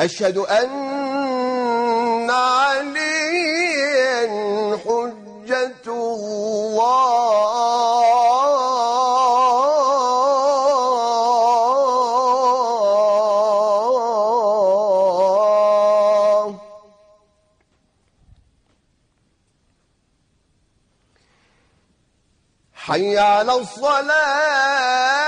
أشهد أن عليا حجة الله. حي على الصلاة.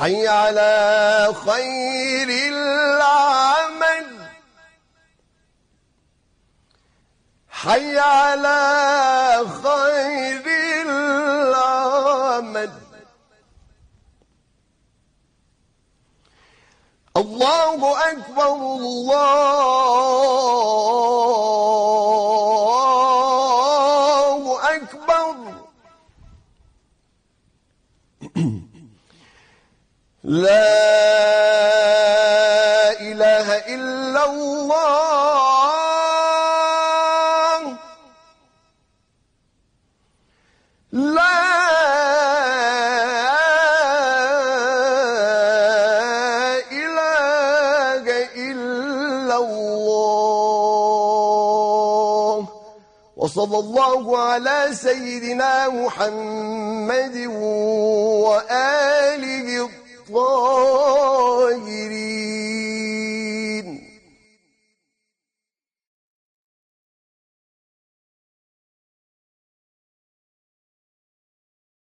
حي على خير العمل. حي على خير العمل. الله أكبر الله لا إله إلا الله. لا إله إلا الله. وصلى الله على سيدنا محمد وآله for